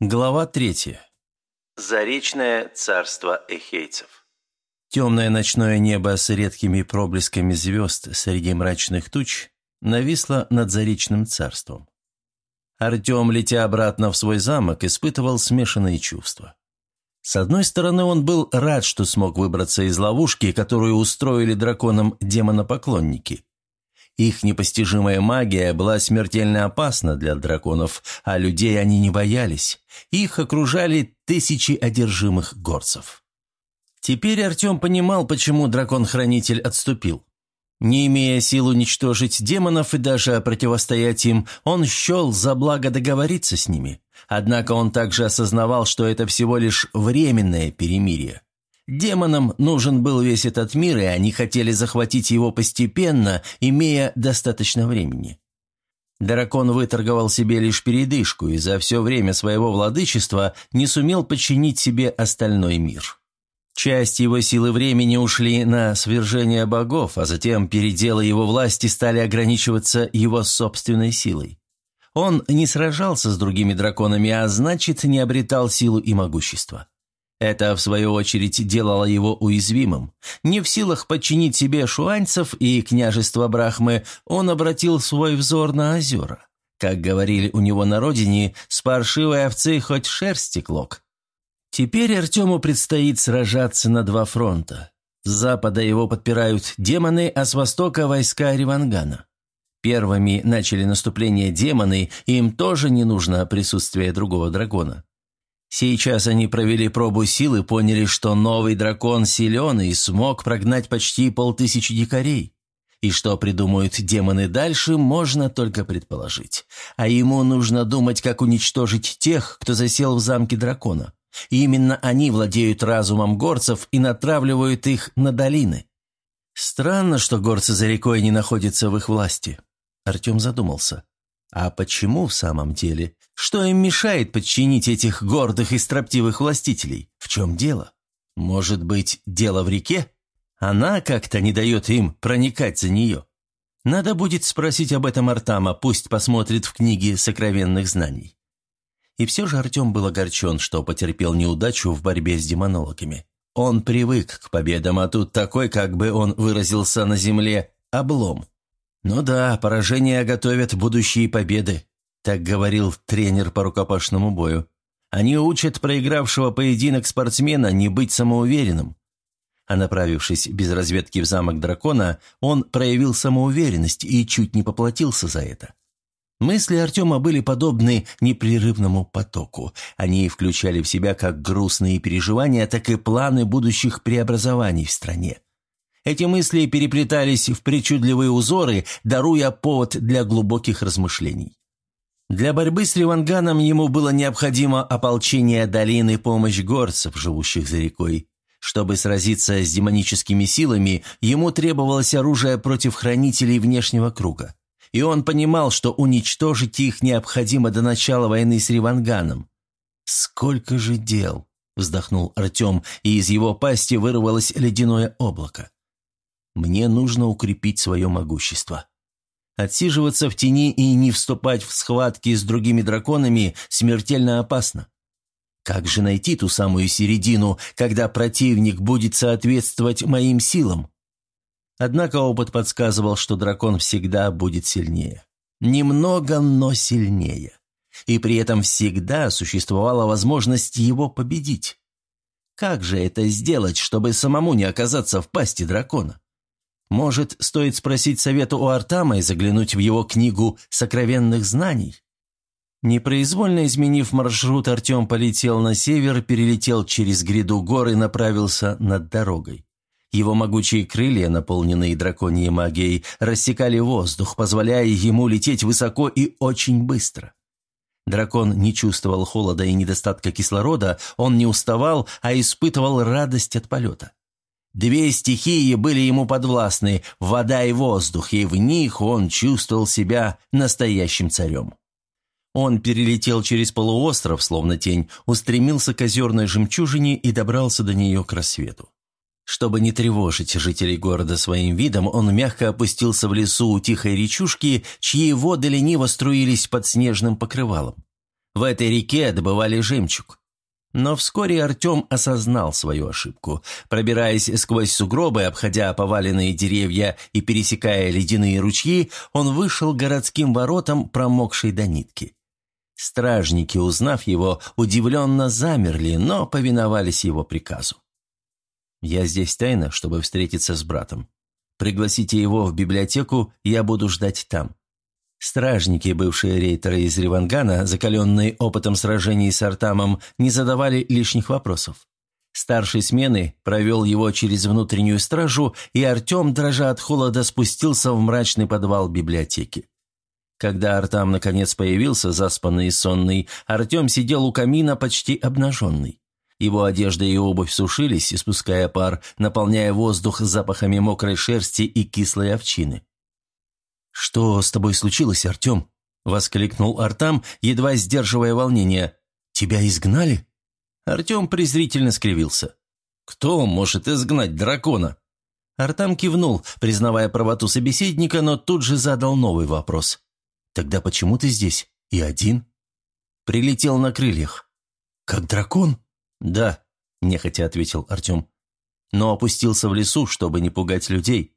Глава третья. Заречное царство эхейцев. Темное ночное небо с редкими проблесками звезд среди мрачных туч нависло над Заречным царством. Артем, летя обратно в свой замок, испытывал смешанные чувства. С одной стороны, он был рад, что смог выбраться из ловушки, которую устроили драконам демонопоклонники. Их непостижимая магия была смертельно опасна для драконов, а людей они не боялись. Их окружали тысячи одержимых горцев. Теперь Артем понимал, почему дракон-хранитель отступил. Не имея сил уничтожить демонов и даже противостоять им, он счел за благо договориться с ними. Однако он также осознавал, что это всего лишь временное перемирие. Демонам нужен был весь этот мир, и они хотели захватить его постепенно, имея достаточно времени. Дракон выторговал себе лишь передышку и за все время своего владычества не сумел подчинить себе остальной мир. Часть его силы времени ушли на свержение богов, а затем переделы его власти стали ограничиваться его собственной силой. Он не сражался с другими драконами, а значит, не обретал силу и могущество. Это, в свою очередь, делало его уязвимым. Не в силах подчинить себе шуаньцев и княжество Брахмы, он обратил свой взор на озера. Как говорили у него на родине, с паршивой овцы хоть шерсти клок. Теперь Артему предстоит сражаться на два фронта. С запада его подпирают демоны, а с востока – войска Ривангана. Первыми начали наступление демоны, им тоже не нужно присутствие другого дракона. Сейчас они провели пробу сил и поняли, что новый дракон силен и смог прогнать почти полтысячи дикарей. И что придумают демоны дальше, можно только предположить. А ему нужно думать, как уничтожить тех, кто засел в замке дракона. И именно они владеют разумом горцев и натравливают их на долины. Странно, что горцы за рекой не находятся в их власти. Артем задумался. А почему в самом деле? Что им мешает подчинить этих гордых и строптивых властителей? В чем дело? Может быть, дело в реке? Она как-то не дает им проникать за нее. Надо будет спросить об этом Артама, пусть посмотрит в книге сокровенных знаний. И все же Артем был огорчен, что потерпел неудачу в борьбе с демонологами. Он привык к победам, а тут такой, как бы он выразился на земле, облом. Ну да, поражения готовят будущие победы. Так говорил тренер по рукопашному бою. Они учат проигравшего поединок спортсмена не быть самоуверенным. А направившись без разведки в замок дракона, он проявил самоуверенность и чуть не поплатился за это. Мысли Артема были подобны непрерывному потоку. Они включали в себя как грустные переживания, так и планы будущих преобразований в стране. Эти мысли переплетались в причудливые узоры, даруя повод для глубоких размышлений. Для борьбы с Ливанганом ему было необходимо ополчение долины и помощь горцев, живущих за рекой. Чтобы сразиться с демоническими силами, ему требовалось оружие против хранителей внешнего круга. И он понимал, что уничтожить их необходимо до начала войны с Риванганом. «Сколько же дел!» – вздохнул Артем, и из его пасти вырвалось ледяное облако. «Мне нужно укрепить свое могущество». Отсиживаться в тени и не вступать в схватки с другими драконами смертельно опасно. Как же найти ту самую середину, когда противник будет соответствовать моим силам? Однако опыт подсказывал, что дракон всегда будет сильнее. Немного, но сильнее. И при этом всегда существовала возможность его победить. Как же это сделать, чтобы самому не оказаться в пасти дракона? Может, стоит спросить совета у Артама и заглянуть в его книгу «Сокровенных знаний»? Непроизвольно изменив маршрут, Артем полетел на север, перелетел через гряду гор и направился над дорогой. Его могучие крылья, наполненные драконьей магией, рассекали воздух, позволяя ему лететь высоко и очень быстро. Дракон не чувствовал холода и недостатка кислорода, он не уставал, а испытывал радость от полета. Две стихии были ему подвластны – вода и воздух, и в них он чувствовал себя настоящим царем. Он перелетел через полуостров, словно тень, устремился к озерной жемчужине и добрался до нее к рассвету. Чтобы не тревожить жителей города своим видом, он мягко опустился в лесу у тихой речушки, чьи воды лениво струились под снежным покрывалом. В этой реке добывали жемчуг. Но вскоре Артем осознал свою ошибку. Пробираясь сквозь сугробы, обходя поваленные деревья и пересекая ледяные ручьи, он вышел городским воротам, промокшей до нитки. Стражники, узнав его, удивленно замерли, но повиновались его приказу. «Я здесь тайно, чтобы встретиться с братом. Пригласите его в библиотеку, я буду ждать там. Стражники, бывшие рейтеры из Ривангана, закаленные опытом сражений с Артамом, не задавали лишних вопросов. Старший смены провел его через внутреннюю стражу, и Артем, дрожа от холода, спустился в мрачный подвал библиотеки. Когда Артам наконец появился, заспанный и сонный, Артем сидел у камина почти обнаженный. Его одежда и обувь сушились, испуская пар, наполняя воздух запахами мокрой шерсти и кислой овчины. «Что с тобой случилось, Артем?» – воскликнул Артам, едва сдерживая волнение. «Тебя изгнали?» Артем презрительно скривился. «Кто может изгнать дракона?» Артам кивнул, признавая правоту собеседника, но тут же задал новый вопрос. «Тогда почему ты здесь? И один?» «Прилетел на крыльях». «Как дракон?» «Да», – нехотя ответил Артем. «Но опустился в лесу, чтобы не пугать людей.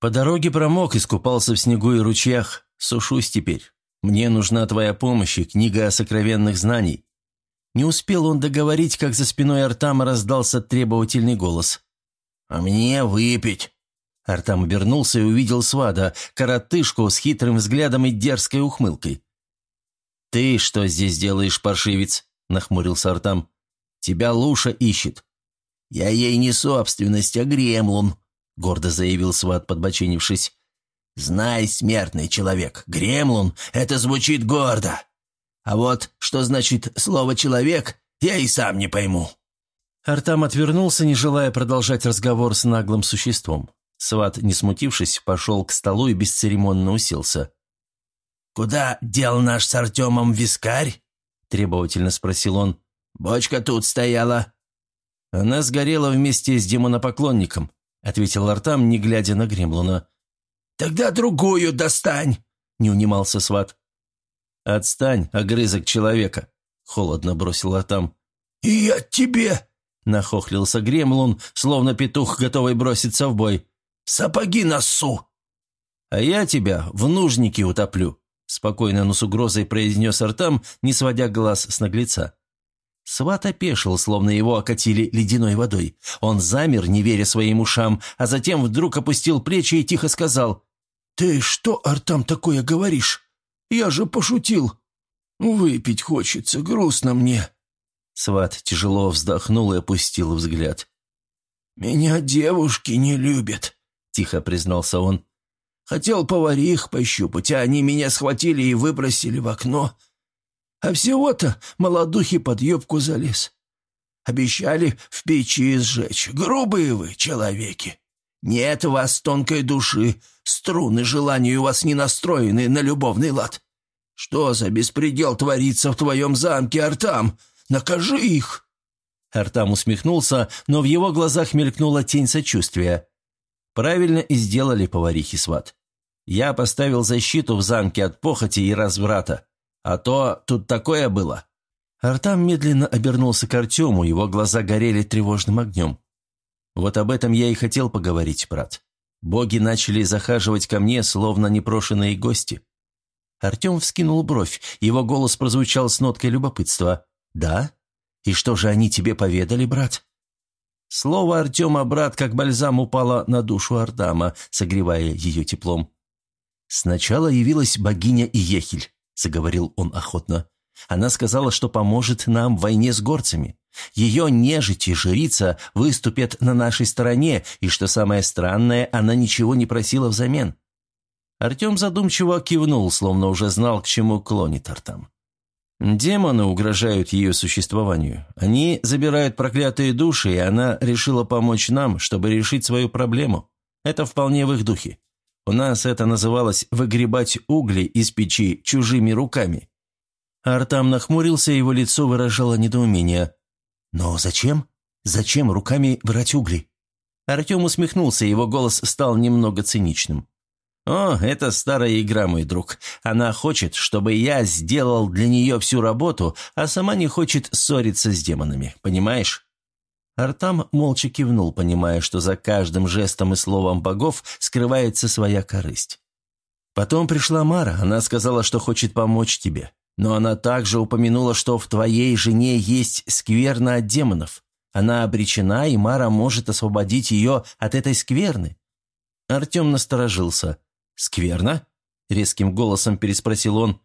По дороге промок, искупался в снегу и ручьях. Сушусь теперь. Мне нужна твоя помощь и книга о сокровенных знаний». Не успел он договорить, как за спиной Артама раздался требовательный голос. «А мне выпить». Артам обернулся и увидел свада, коротышку с хитрым взглядом и дерзкой ухмылкой. «Ты что здесь делаешь, паршивец?» – нахмурился Артам. «Тебя Луша ищет». «Я ей не собственность, а гремлун», гордо заявил сват, подбоченившись. «Знай, смертный человек, гремлун — это звучит гордо. А вот что значит слово «человек», я и сам не пойму». Артам отвернулся, не желая продолжать разговор с наглым существом. Сват, не смутившись, пошел к столу и бесцеремонно уселся. «Куда дел наш с Артемом вискарь?» – требовательно спросил он. «Бочка тут стояла». Она сгорела вместе с демонопоклонником, — ответил Артам, не глядя на Гремлуна. «Тогда другую достань!» — не унимался сват. «Отстань, огрызок человека!» — холодно бросил Артам. «И я тебе!» — нахохлился Гремлун, словно петух, готовый броситься в бой. «Сапоги носу!» «А я тебя в нужнике утоплю!» — спокойно, но с угрозой произнес Артам, не сводя глаз с наглеца. Сват опешил, словно его окатили ледяной водой. Он замер, не веря своим ушам, а затем вдруг опустил плечи и тихо сказал. «Ты что, Артам, такое говоришь? Я же пошутил. Выпить хочется, грустно мне». Сват тяжело вздохнул и опустил взгляд. «Меня девушки не любят», — тихо признался он. «Хотел поварих пощупать, а они меня схватили и выбросили в окно. А всего-то молодухи под юбку залез. Обещали в печи сжечь. Грубые вы, человеки. Нет у вас тонкой души, струны желания у вас не настроены на любовный лад. Что за беспредел творится в твоем замке, Артам? Накажи их!» Артам усмехнулся, но в его глазах мелькнула тень сочувствия. «Правильно и сделали поварихи сват. Я поставил защиту в замке от похоти и разврата. А то тут такое было». Артам медленно обернулся к Артему, его глаза горели тревожным огнем. «Вот об этом я и хотел поговорить, брат. Боги начали захаживать ко мне, словно непрошенные гости». Артем вскинул бровь, его голос прозвучал с ноткой любопытства. «Да? И что же они тебе поведали, брат?» Слово Артема «брат» как бальзам упало на душу Артама, согревая ее теплом. Сначала явилась богиня Иехель заговорил он охотно. «Она сказала, что поможет нам в войне с горцами. Ее нежить и жрица выступят на нашей стороне, и, что самое странное, она ничего не просила взамен». Артем задумчиво кивнул, словно уже знал, к чему клонит Артам. Демоны угрожают ее существованию. Они забирают проклятые души, и она решила помочь нам, чтобы решить свою проблему. Это вполне в их духе. У нас это называлось «выгребать угли из печи чужими руками». Артам нахмурился, его лицо выражало недоумение. «Но зачем? Зачем руками брать угли?» Артем усмехнулся, его голос стал немного циничным. «О, это старая игра, мой друг. Она хочет, чтобы я сделал для нее всю работу, а сама не хочет ссориться с демонами, понимаешь?» Артам молча кивнул, понимая, что за каждым жестом и словом богов скрывается своя корысть. Потом пришла Мара, она сказала, что хочет помочь тебе. Но она также упомянула, что в твоей жене есть скверна от демонов. Она обречена, и Мара может освободить ее от этой скверны. Артем насторожился. «Скверна?» — резким голосом переспросил он.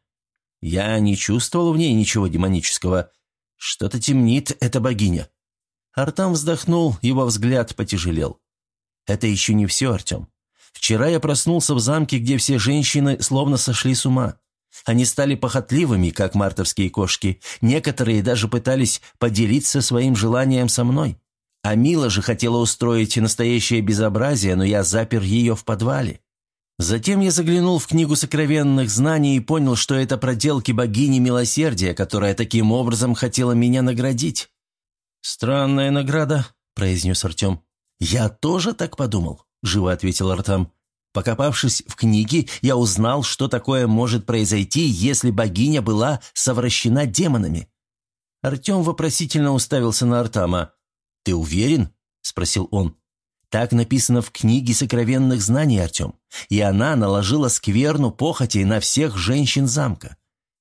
«Я не чувствовал в ней ничего демонического. Что-то темнит эта богиня». Артам вздохнул, его взгляд потяжелел. «Это еще не все, Артем. Вчера я проснулся в замке, где все женщины словно сошли с ума. Они стали похотливыми, как мартовские кошки. Некоторые даже пытались поделиться своим желанием со мной. А Мила же хотела устроить настоящее безобразие, но я запер ее в подвале. Затем я заглянул в книгу сокровенных знаний и понял, что это проделки богини милосердия, которая таким образом хотела меня наградить. «Странная награда», – произнес Артем. «Я тоже так подумал живо ответил Артам. Покопавшись в книге, я узнал, что такое может произойти, если богиня была совращена демонами. Артем вопросительно уставился на Артама. «Ты уверен?» – спросил он. «Так написано в книге сокровенных знаний, Артем. И она наложила скверну похоти на всех женщин замка.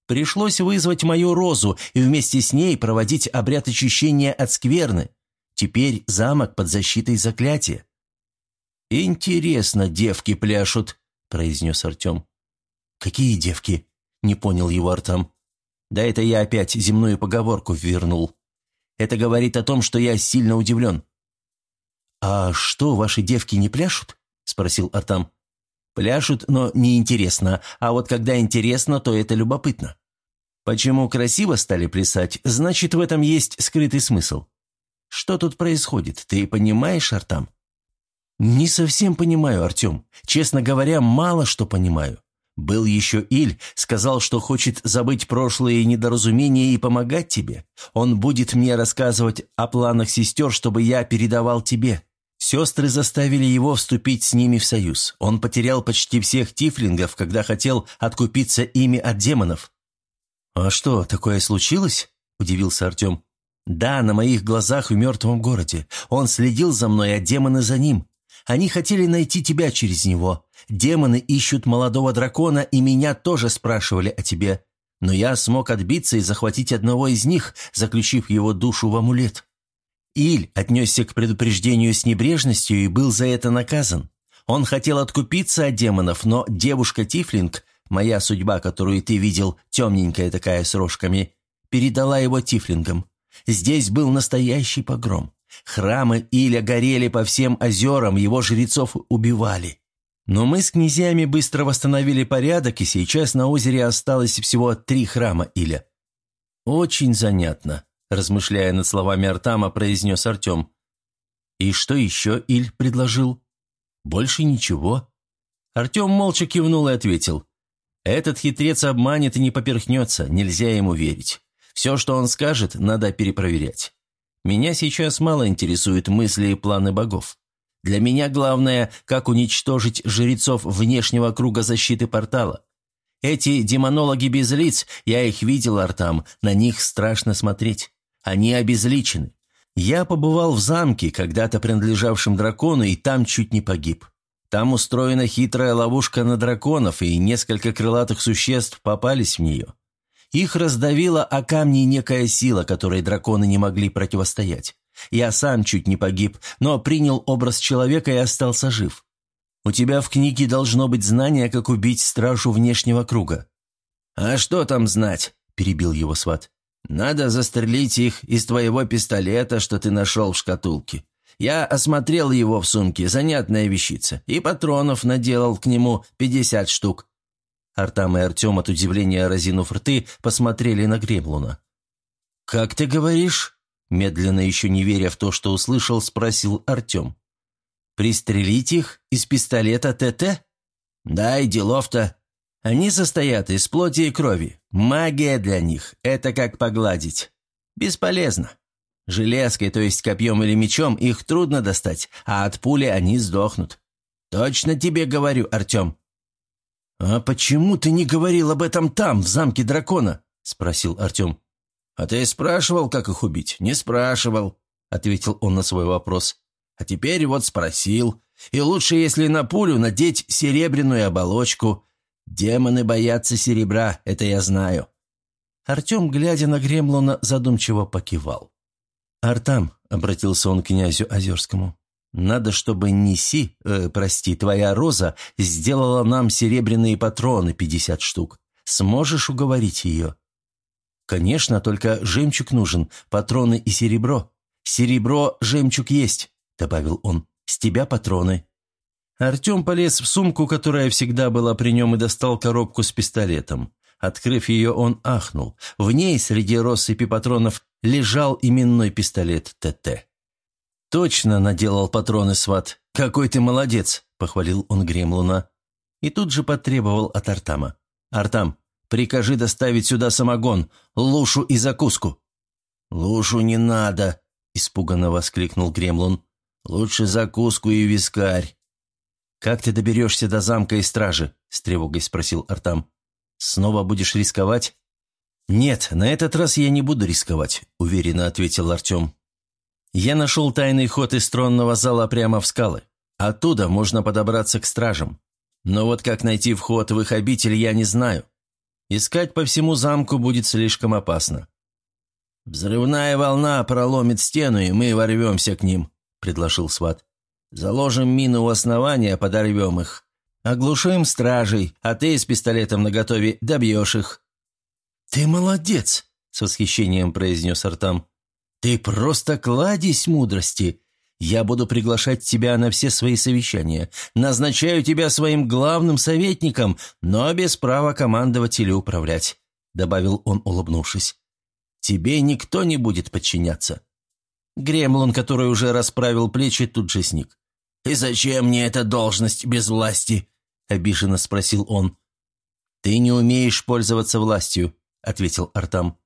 Пришлось вызвать мою розу и вместе с ней проводить обряд очищения от скверны. Теперь замок под защитой заклятия. «Интересно, девки пляшут», – произнес Артем. «Какие девки?» – не понял его Артам. «Да это я опять земную поговорку вернул. Это говорит о том, что я сильно удивлен». «А что, ваши девки не пляшут?» – спросил Артам. «Пляшут, но неинтересно, а вот когда интересно, то это любопытно. Почему красиво стали плясать, значит, в этом есть скрытый смысл. Что тут происходит, ты понимаешь, Артам?» «Не совсем понимаю, Артем. Честно говоря, мало что понимаю. Был еще Иль, сказал, что хочет забыть прошлые недоразумения и помогать тебе. Он будет мне рассказывать о планах сестер, чтобы я передавал тебе. Сестры заставили его вступить с ними в союз. Он потерял почти всех тифлингов, когда хотел откупиться ими от демонов». «А что, такое случилось?» – удивился Артем. «Да, на моих глазах в мертвом городе. Он следил за мной, а демоны за ним. Они хотели найти тебя через него. Демоны ищут молодого дракона, и меня тоже спрашивали о тебе. Но я смог отбиться и захватить одного из них, заключив его душу в амулет. Иль отнесся к предупреждению с небрежностью и был за это наказан. Он хотел откупиться от демонов, но девушка Тифлинг, моя судьба, которую ты видел, темненькая такая с рожками, передала его Тифлингам. Здесь был настоящий погром. Храмы Иля горели по всем озерам, его жрецов убивали. Но мы с князьями быстро восстановили порядок, и сейчас на озере осталось всего три храма Иля. «Очень занятно», – размышляя над словами Артама, произнес Артем. «И что еще Иль предложил?» «Больше ничего». Артем молча кивнул и ответил. «Этот хитрец обманет и не поперхнется, нельзя ему верить. Все, что он скажет, надо перепроверять. Меня сейчас мало интересуют мысли и планы богов. Для меня главное, как уничтожить жрецов внешнего круга защиты портала. Эти демонологи без лиц, я их видел, Артам, на них страшно смотреть. Они обезличены. Я побывал в замке, когда-то принадлежавшем дракону, и там чуть не погиб. Там устроена хитрая ловушка на драконов, и несколько крылатых существ попались в нее. Их раздавила о камни некая сила, которой драконы не могли противостоять. Я сам чуть не погиб, но принял образ человека и остался жив. У тебя в книге должно быть знание, как убить стражу внешнего круга». «А что там знать?» – перебил его сват. «Надо застрелить их из твоего пистолета, что ты нашел в шкатулке. Я осмотрел его в сумке, занятная вещица, и патронов наделал к нему пятьдесят штук. Артам и Артем от удивления, разинув рты, посмотрели на Гремлуна. «Как ты говоришь?» Медленно, еще не веря в то, что услышал, спросил Артем. «Пристрелить их из пистолета ТТ?» «Да, и делов-то. Они состоят из плоти и крови. Магия для них – это как погладить. Бесполезно. Железкой, то есть копьем или мечом, их трудно достать, а от пули они сдохнут. Точно тебе говорю, Артем. «А почему ты не говорил об этом там, в замке дракона?» – спросил Артем. «А ты спрашивал, как их убить?» «Не спрашивал», – ответил он на свой вопрос. «А теперь вот спросил. И лучше, если на пулю надеть серебряную оболочку. Демоны боятся серебра, это я знаю». Артем, глядя на Гремлона, задумчиво покивал. «Артам», — обратился он к князю Озерскому, — «надо, чтобы Неси, э, прости, твоя Роза, сделала нам серебряные патроны пятьдесят штук. Сможешь уговорить ее?» «Конечно, только жемчуг нужен, патроны и серебро. Серебро, жемчуг есть», — добавил он. «С тебя патроны». Артем полез в сумку, которая всегда была при нем, и достал коробку с пистолетом. Открыв ее, он ахнул. В ней, среди россыпи патронов, лежал именной пистолет ТТ. «Точно наделал патроны, сват. Какой ты молодец!» – похвалил он Гремлуна. И тут же потребовал от Артама. «Артам, прикажи доставить сюда самогон, лушу и закуску». «Лушу не надо!» – испуганно воскликнул Гремлун. «Лучше закуску и вискарь». «Как ты доберешься до замка и стражи?» – с тревогой спросил Артам. «Снова будешь рисковать?» «Нет, на этот раз я не буду рисковать», – уверенно ответил Артем. «Я нашел тайный ход из тронного зала прямо в скалы. Оттуда можно подобраться к стражам. Но вот как найти вход в их обитель, я не знаю. Искать по всему замку будет слишком опасно». «Взрывная волна проломит стену, и мы ворвемся к ним», – предложил сват. «Заложим мины у основания, подорвем их. Оглушим стражей, а ты с пистолетом наготове добьешь их». «Ты молодец!» — с восхищением произнес Артам. «Ты просто кладезь мудрости. Я буду приглашать тебя на все свои совещания. Назначаю тебя своим главным советником, но без права командовать или управлять», — добавил он, улыбнувшись. «Тебе никто не будет подчиняться». Гремлон, который уже расправил плечи, тут же сник. «И зачем мне эта должность без власти?» — обиженно спросил он. «Ты не умеешь пользоваться властью», ответил Артам.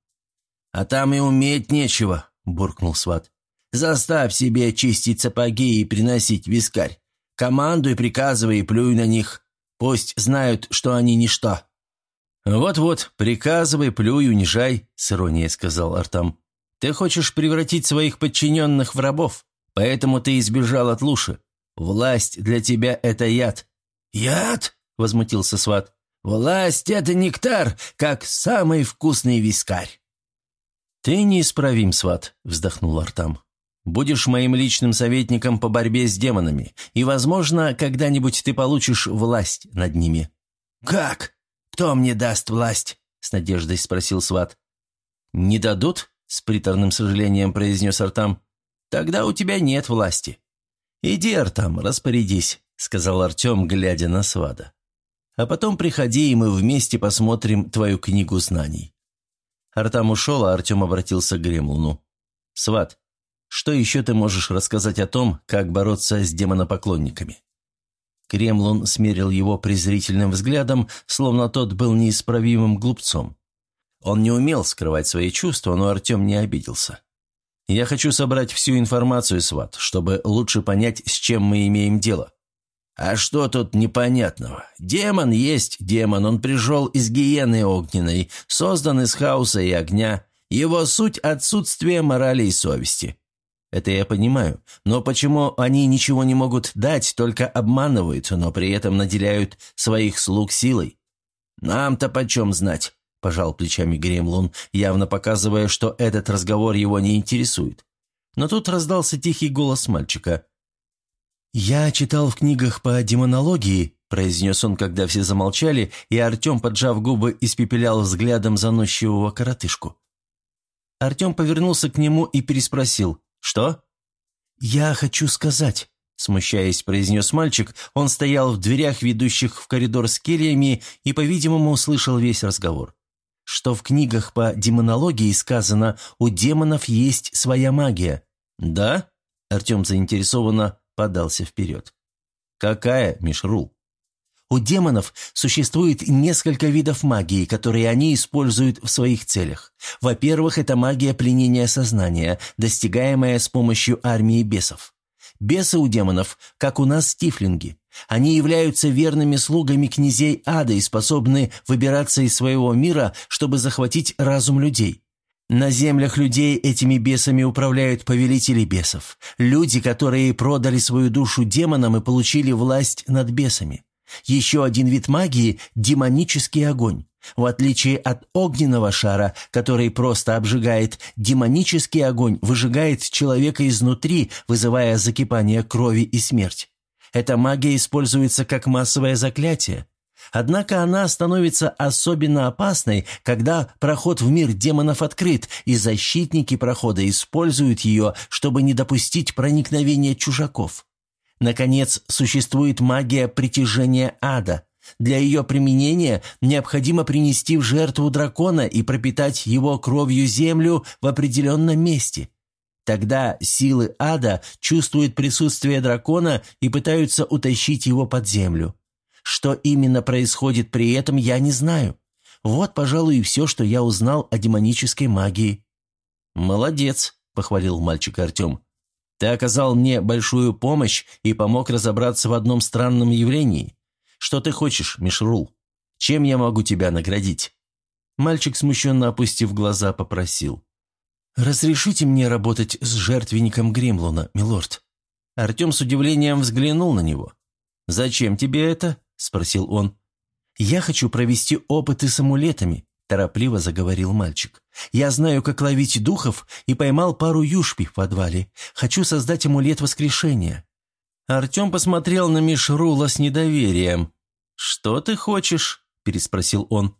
«А там и уметь нечего», – буркнул сват. «Заставь себе чистить сапоги и приносить вискарь. Командуй, приказывай и плюй на них. Пусть знают, что они ничто». «Вот-вот, приказывай, плюй, унижай», – с иронией сказал Артам. «Ты хочешь превратить своих подчиненных в рабов, поэтому ты избежал от Луши. Власть для тебя – это яд». «Яд?» – возмутился сват. Власть — это нектар, как самый вкусный вискарь». «Ты неисправим, сват», — вздохнул Артам. «Будешь моим личным советником по борьбе с демонами, и, возможно, когда-нибудь ты получишь власть над ними». «Как? Кто мне даст власть?» — с надеждой спросил сват. «Не дадут?» — с приторным сожалением произнес Артам. «Тогда у тебя нет власти». «Иди, Артам, распорядись», — сказал Артем, глядя на свада. А потом приходи, и мы вместе посмотрим твою книгу знаний». Артам ушел, а Артем обратился к Гремлуну. «Сват, что еще ты можешь рассказать о том, как бороться с демонопоклонниками?» Кремлун смерил его презрительным взглядом, словно тот был неисправимым глупцом. Он не умел скрывать свои чувства, но Артем не обиделся. «Я хочу собрать всю информацию, Сват, чтобы лучше понять, с чем мы имеем дело. А что тут непонятного? Демон есть демон, он пришел из гиены огненной, создан из хаоса и огня. Его суть – отсутствие морали и совести. Это я понимаю. Но почему они ничего не могут дать, только обманывают, но при этом наделяют своих слуг силой? Нам-то почем знать? Пожал плечами Гремлун, явно показывая, что этот разговор его не интересует. Но тут раздался тихий голос мальчика. «Я читал в книгах по демонологии», – произнес он, когда все замолчали, и Артем, поджав губы, испепелял взглядом заносчивого коротышку. Артем повернулся к нему и переспросил «Что?» «Я хочу сказать», – смущаясь, произнес мальчик. Он стоял в дверях, ведущих в коридор с кельями, и, по-видимому, услышал весь разговор. «Что в книгах по демонологии сказано, у демонов есть своя магия». «Да?» – Артем заинтересованно подался вперед. «Какая, Мишрул?» У демонов существует несколько видов магии, которые они используют в своих целях. Во-первых, это магия пленения сознания, достигаемая с помощью армии бесов. Бесы у демонов, как у нас тифлинги. Они являются верными слугами князей ада и способны выбираться из своего мира, чтобы захватить разум людей. На землях людей этими бесами управляют повелители бесов, люди, которые продали свою душу демонам и получили власть над бесами. Еще один вид магии – демонический огонь. В отличие от огненного шара, который просто обжигает, демонический огонь выжигает человека изнутри, вызывая закипание крови и смерть. Эта магия используется как массовое заклятие. Однако она становится особенно опасной, когда проход в мир демонов открыт, и защитники прохода используют ее, чтобы не допустить проникновения чужаков. Наконец, существует магия притяжения ада. Для ее применения необходимо принести в жертву дракона и пропитать его кровью землю в определенном месте. Тогда силы ада чувствуют присутствие дракона и пытаются утащить его под землю. Что именно происходит при этом, я не знаю. Вот, пожалуй, и все, что я узнал о демонической магии». «Молодец», — похвалил мальчик Артем. «Ты оказал мне большую помощь и помог разобраться в одном странном явлении. Что ты хочешь, Мишрул? Чем я могу тебя наградить?» Мальчик, смущенно опустив глаза, попросил. «Разрешите мне работать с жертвенником Гремлуна, милорд?» Артем с удивлением взглянул на него. «Зачем тебе это?» – спросил он. «Я хочу провести опыты с амулетами», – торопливо заговорил мальчик. «Я знаю, как ловить духов, и поймал пару юшпи в подвале. Хочу создать амулет воскрешения». Артем посмотрел на Мишрула с недоверием. «Что ты хочешь?» – переспросил он.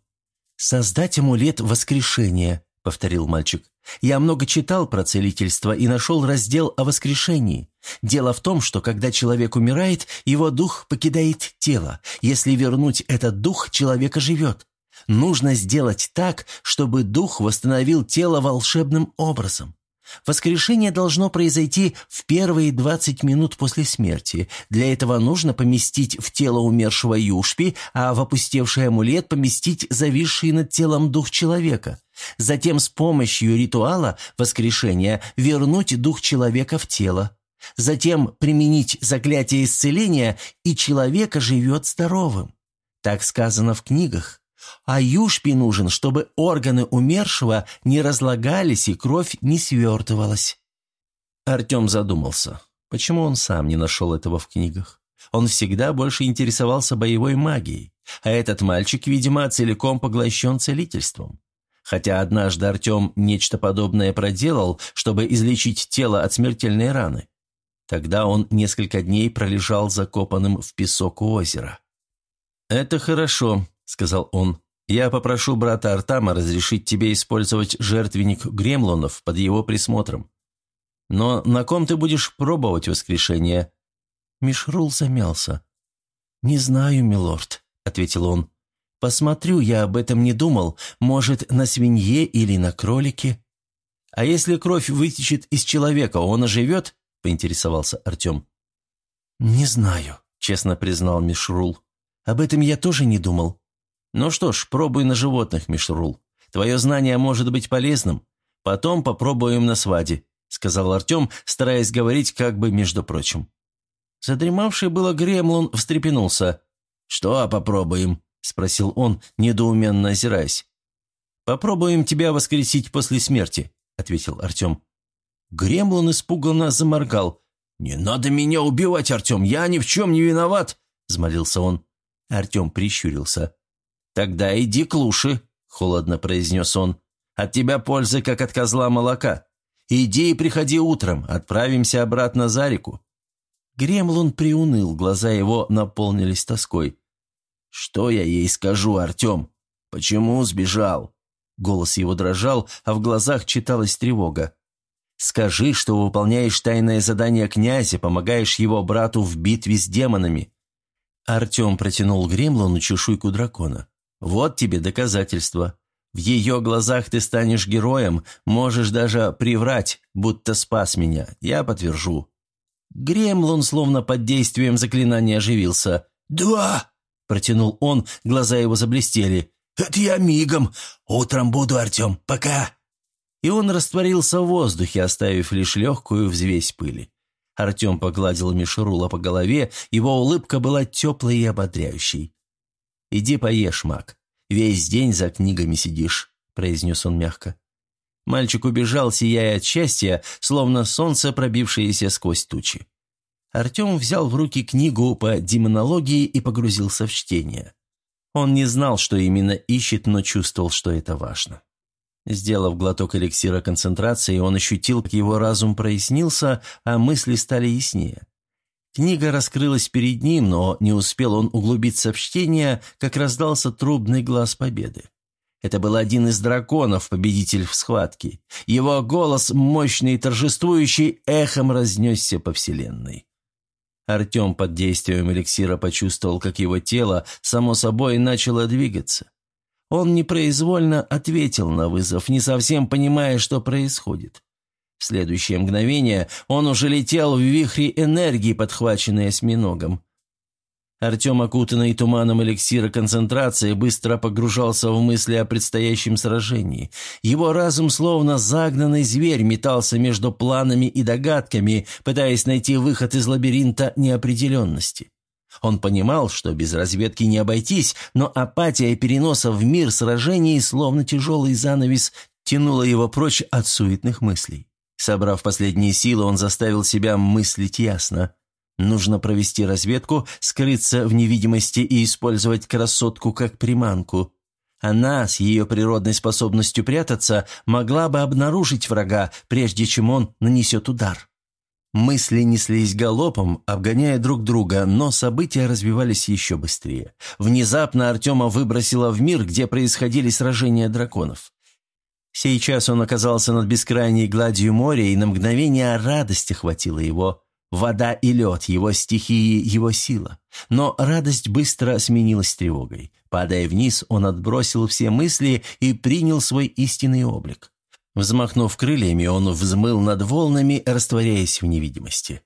«Создать амулет воскрешения», – повторил мальчик. «Я много читал про целительство и нашел раздел о воскрешении. Дело в том, что когда человек умирает, его дух покидает тело. Если вернуть этот дух, человек оживет. Нужно сделать так, чтобы дух восстановил тело волшебным образом. Воскрешение должно произойти в первые 20 минут после смерти. Для этого нужно поместить в тело умершего Юшпи, а в опустевший амулет поместить зависший над телом дух человека. Затем с помощью ритуала воскрешения вернуть дух человека в тело. Затем применить заклятие исцеления, и человек живет здоровым. Так сказано в книгах. А юшпи нужен, чтобы органы умершего не разлагались и кровь не свертывалась. Артем задумался, почему он сам не нашел этого в книгах. Он всегда больше интересовался боевой магией, а этот мальчик, видимо, целиком поглощен целительством. Хотя однажды Артем нечто подобное проделал, чтобы излечить тело от смертельной раны. Тогда он несколько дней пролежал закопанным в песок у озера. «Это хорошо», сказал он. «Я попрошу брата Артама разрешить тебе использовать жертвенник гремлонов под его присмотром. Но на ком ты будешь пробовать воскрешение?» Мишрул замялся. «Не знаю, милорд», — ответил он. «Посмотрю, я об этом не думал. Может, на свинье или на кролике?» «А если кровь вытечет из человека, он оживет?» — поинтересовался Артем. «Не знаю», — честно признал Мишрул. «Об этом я тоже не думал. «Ну что ж, пробуй на животных, Мишрул. Твое знание может быть полезным. Потом попробуем на сваде», — сказал Артем, стараясь говорить как бы между прочим. Задремавший было Гремлун встрепенулся. «Что попробуем?» — спросил он, недоуменно озираясь. «Попробуем тебя воскресить после смерти», — ответил Артем. Гремлун испуганно заморгал. «Не надо меня убивать, Артем, я ни в чем не виноват», — взмолился он. Артем прищурился. «Тогда иди к луше», — холодно произнес он. «От тебя пользы, как от козла молока. Иди и приходи утром, отправимся обратно за реку». Гремлун приуныл, глаза его наполнились тоской. «Что я ей скажу, Артем? Почему сбежал?» Голос его дрожал, а в глазах читалась тревога. «Скажи, что выполняешь тайное задание князя, помогаешь его брату в битве с демонами». Артем протянул Гремлуну чешуйку дракона. Вот тебе доказательство. В ее глазах ты станешь героем, можешь даже приврать, будто спас меня. Я подтвержу». Гремлун словно под действием заклинания оживился. «Да!» – протянул он, глаза его заблестели. «Это я мигом. Утром буду, Артем. Пока!» И он растворился в воздухе, оставив лишь легкую взвесь пыли. Артем погладил Мишерула по голове, его улыбка была теплой и ободряющей. «Иди поешь, маг. Весь день за книгами сидишь», – произнес он мягко. Мальчик убежал, сияя от счастья, словно солнце, пробившееся сквозь тучи. Артем взял в руки книгу по демонологии и погрузился в чтение. Он не знал, что именно ищет, но чувствовал, что это важно. Сделав глоток эликсира концентрации, он ощутил, как его разум прояснился, а мысли стали яснее. Книга раскрылась перед ним, но не успел он углубиться в чтение, как раздался трубный глаз победы. Это был один из драконов, победитель в схватке. Его голос, мощный и торжествующий, эхом разнесся по вселенной. Артем под действием эликсира почувствовал, как его тело, само собой, начало двигаться. Он непроизвольно ответил на вызов, не совсем понимая, что происходит. В следующее мгновение он уже летел в вихре энергии, подхваченной осьминогом. Артем, окутанный туманом эликсира концентрации, быстро погружался в мысли о предстоящем сражении. Его разум, словно загнанный зверь, метался между планами и догадками, пытаясь найти выход из лабиринта неопределенности. Он понимал, что без разведки не обойтись, но апатия переноса в мир сражений, словно тяжелый занавес, тянула его прочь от суетных мыслей. Собрав последние силы, он заставил себя мыслить ясно – Нужно провести разведку, скрыться в невидимости и использовать красотку как приманку. Она, с ее природной способностью прятаться, могла бы обнаружить врага, прежде чем он нанесет удар. Мысли неслись галопом, обгоняя друг друга, но события развивались еще быстрее. Внезапно Артема выбросило в мир, где происходили сражения драконов. Сейчас он оказался над бескрайней гладью моря, и на мгновение радости хватило его. Вода и лед, его стихии, его сила. Но радость быстро сменилась тревогой. Падая вниз, он отбросил все мысли и принял свой истинный облик. Взмахнув крыльями, он взмыл над волнами, растворяясь в невидимости.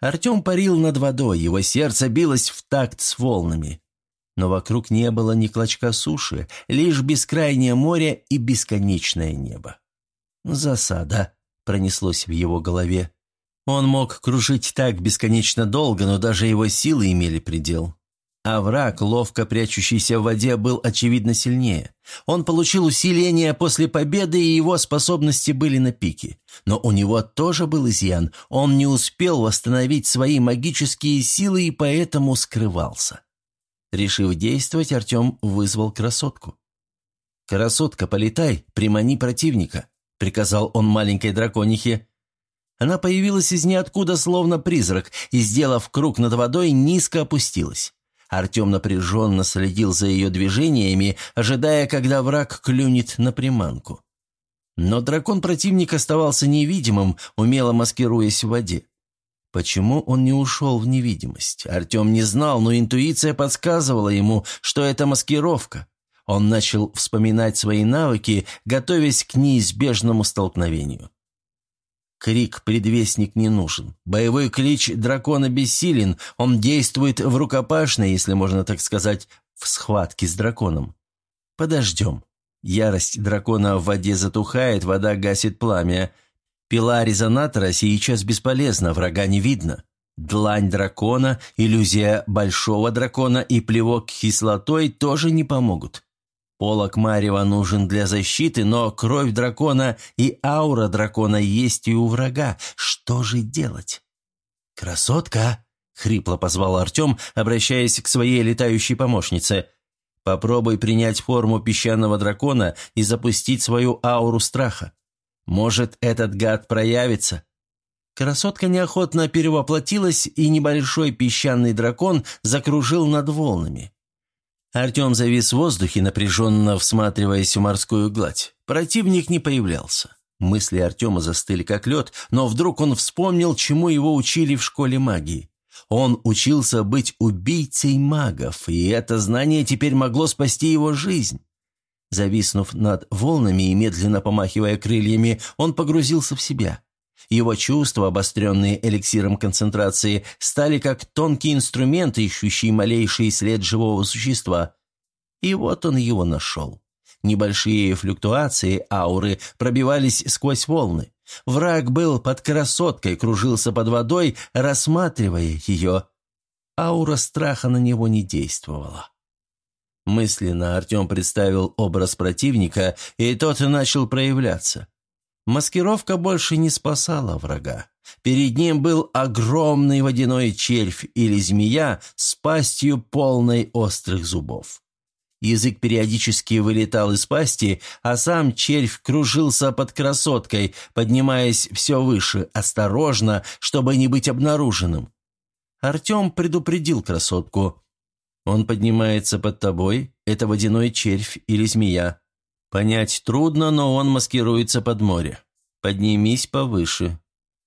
Артем парил над водой, его сердце билось в такт с волнами. Но вокруг не было ни клочка суши, лишь бескрайнее море и бесконечное небо. «Засада», — пронеслось в его голове. Он мог кружить так бесконечно долго, но даже его силы имели предел. А враг, ловко прячущийся в воде, был очевидно сильнее. Он получил усиление после победы, и его способности были на пике. Но у него тоже был изъян. Он не успел восстановить свои магические силы и поэтому скрывался. Решив действовать, Артем вызвал красотку. «Красотка, полетай, примани противника», — приказал он маленькой драконихе. Она появилась из ниоткуда, словно призрак, и, сделав круг над водой, низко опустилась. Артем напряженно следил за ее движениями, ожидая, когда враг клюнет на приманку. Но дракон-противник оставался невидимым, умело маскируясь в воде. Почему он не ушел в невидимость? Артем не знал, но интуиция подсказывала ему, что это маскировка. Он начал вспоминать свои навыки, готовясь к неизбежному столкновению. Крик-предвестник не нужен. Боевой клич дракона бессилен, он действует в рукопашной, если можно так сказать, в схватке с драконом. Подождем. Ярость дракона в воде затухает, вода гасит пламя. Пила резонатора сейчас бесполезна, врага не видно. Длань дракона, иллюзия большого дракона и плевок кислотой тоже не помогут. Полок Марева нужен для защиты, но кровь дракона и аура дракона есть и у врага. Что же делать? «Красотка!» — хрипло позвал Артем, обращаясь к своей летающей помощнице. «Попробуй принять форму песчаного дракона и запустить свою ауру страха. Может, этот гад проявится?» Красотка неохотно перевоплотилась, и небольшой песчаный дракон закружил над волнами. Артем завис в воздухе, напряженно всматриваясь в морскую гладь. Противник не появлялся. Мысли Артема застыли как лед, но вдруг он вспомнил, чему его учили в школе магии. Он учился быть убийцей магов, и это знание теперь могло спасти его жизнь. Зависнув над волнами и медленно помахивая крыльями, он погрузился в себя. Его чувства, обостренные эликсиром концентрации, стали как тонкий инструмент, ищущий малейший след живого существа. И вот он его нашел. Небольшие флюктуации ауры пробивались сквозь волны. Враг был под красоткой, кружился под водой, рассматривая ее. Аура страха на него не действовала. Мысленно Артем представил образ противника, и тот начал проявляться. Маскировка больше не спасала врага. Перед ним был огромный водяной червь или змея с пастью полной острых зубов. Язык периодически вылетал из пасти, а сам червь кружился под красоткой, поднимаясь все выше, осторожно, чтобы не быть обнаруженным. Артем предупредил красотку. Он поднимается под тобой, это водяной червь или змея. Понять трудно, но он маскируется под море. Поднимись повыше.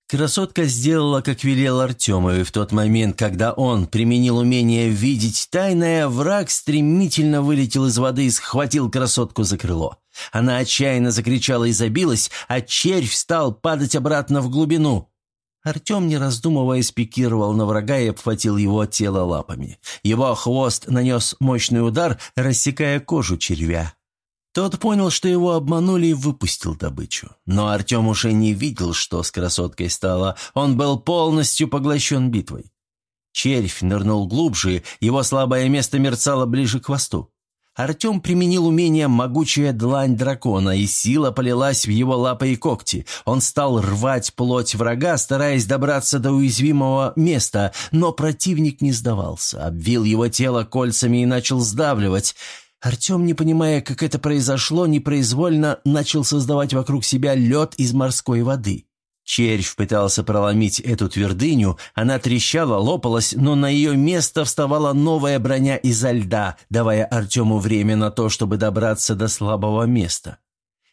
Красотка сделала, как велел Артем, и в тот момент, когда он применил умение видеть тайное, враг стремительно вылетел из воды и схватил красотку за крыло. Она отчаянно закричала и забилась, а червь стал падать обратно в глубину. Артем, не раздумывая, спикировал на врага и обхватил его тело лапами. Его хвост нанес мощный удар, рассекая кожу червя. Тот понял, что его обманули и выпустил добычу. Но Артем уже не видел, что с красоткой стало. Он был полностью поглощен битвой. Червь нырнул глубже, его слабое место мерцало ближе к хвосту. Артем применил умение «могучая длань дракона», и сила полилась в его лапы и когти. Он стал рвать плоть врага, стараясь добраться до уязвимого места, но противник не сдавался, обвил его тело кольцами и начал сдавливать. Артем, не понимая, как это произошло, непроизвольно начал создавать вокруг себя лед из морской воды. Червь пытался проломить эту твердыню, она трещала, лопалась, но на ее место вставала новая броня изо льда, давая Артему время на то, чтобы добраться до слабого места.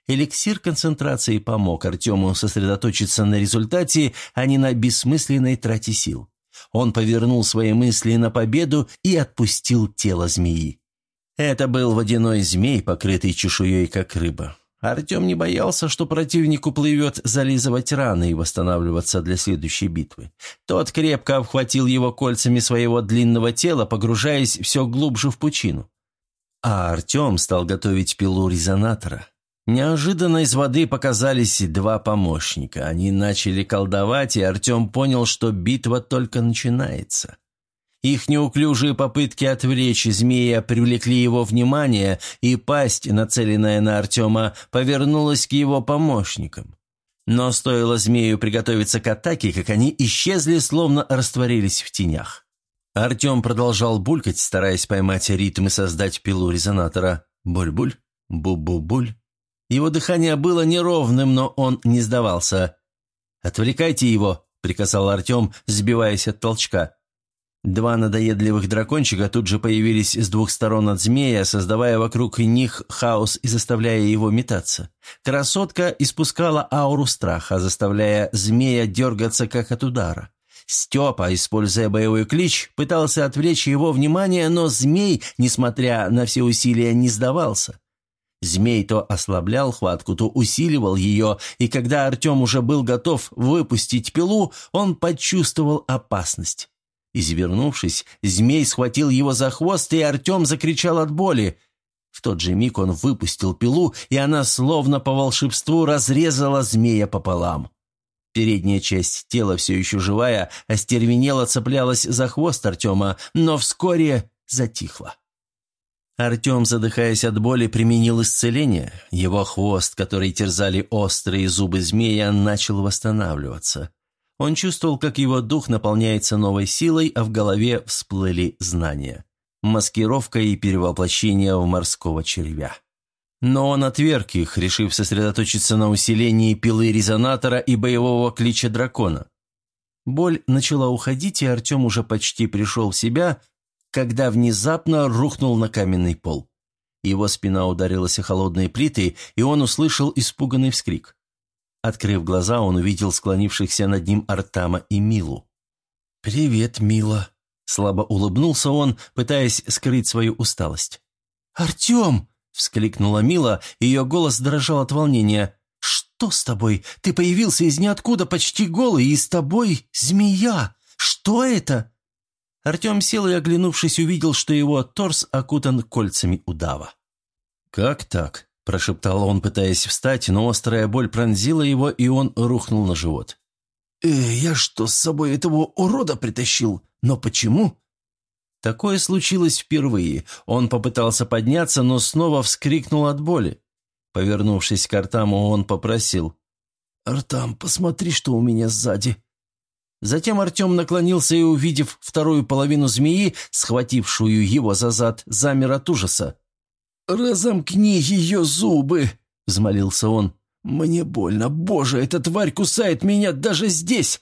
Эликсир концентрации помог Артему сосредоточиться на результате, а не на бессмысленной трате сил. Он повернул свои мысли на победу и отпустил тело змеи. Это был водяной змей, покрытый чешуей, как рыба. Артем не боялся, что противник уплывет зализывать раны и восстанавливаться для следующей битвы. Тот крепко обхватил его кольцами своего длинного тела, погружаясь все глубже в пучину. А Артем стал готовить пилу резонатора. Неожиданно из воды показались два помощника. Они начали колдовать, и Артем понял, что битва только начинается. Их неуклюжие попытки отвлечь змея привлекли его внимание, и пасть, нацеленная на Артема, повернулась к его помощникам. Но стоило змею приготовиться к атаке, как они исчезли, словно растворились в тенях. Артем продолжал булькать, стараясь поймать ритм и создать пилу резонатора. Буль-буль, бу-бу-буль. Его дыхание было неровным, но он не сдавался. «Отвлекайте его», — приказал Артем, сбиваясь от толчка. Два надоедливых дракончика тут же появились с двух сторон от змея, создавая вокруг них хаос и заставляя его метаться. Красотка испускала ауру страха, заставляя змея дергаться как от удара. Степа, используя боевой клич, пытался отвлечь его внимание, но змей, несмотря на все усилия, не сдавался. Змей то ослаблял хватку, то усиливал ее, и когда Артем уже был готов выпустить пилу, он почувствовал опасность. Извернувшись, змей схватил его за хвост, и Артем закричал от боли. В тот же миг он выпустил пилу, и она, словно по волшебству, разрезала змея пополам. Передняя часть тела, все еще живая, остервенело цеплялась за хвост Артема, но вскоре затихла. Артем, задыхаясь от боли, применил исцеление. Его хвост, который терзали острые зубы змея, начал восстанавливаться. Он чувствовал, как его дух наполняется новой силой, а в голове всплыли знания. Маскировка и перевоплощение в морского червя. Но он отверг их, решив сосредоточиться на усилении пилы резонатора и боевого клича дракона. Боль начала уходить, и Артем уже почти пришел в себя, когда внезапно рухнул на каменный пол. Его спина ударилась о холодные плиты, и он услышал испуганный вскрик. Открыв глаза, он увидел склонившихся над ним Артама и Милу. «Привет, Мила!» Слабо улыбнулся он, пытаясь скрыть свою усталость. «Артем!» — вскликнула Мила, ее голос дрожал от волнения. «Что с тобой? Ты появился из ниоткуда почти голый, и с тобой змея! Что это?» Артем сел и, оглянувшись, увидел, что его торс окутан кольцами удава. «Как так?» Прошептал он, пытаясь встать, но острая боль пронзила его, и он рухнул на живот. «Э, я что, с собой этого урода притащил? Но почему?» Такое случилось впервые. Он попытался подняться, но снова вскрикнул от боли. Повернувшись к Артаму, он попросил. «Артам, посмотри, что у меня сзади». Затем Артем наклонился и, увидев вторую половину змеи, схватившую его за зад, замер от ужаса. «Разомкни ее зубы!» — взмолился он. «Мне больно. Боже, эта тварь кусает меня даже здесь!»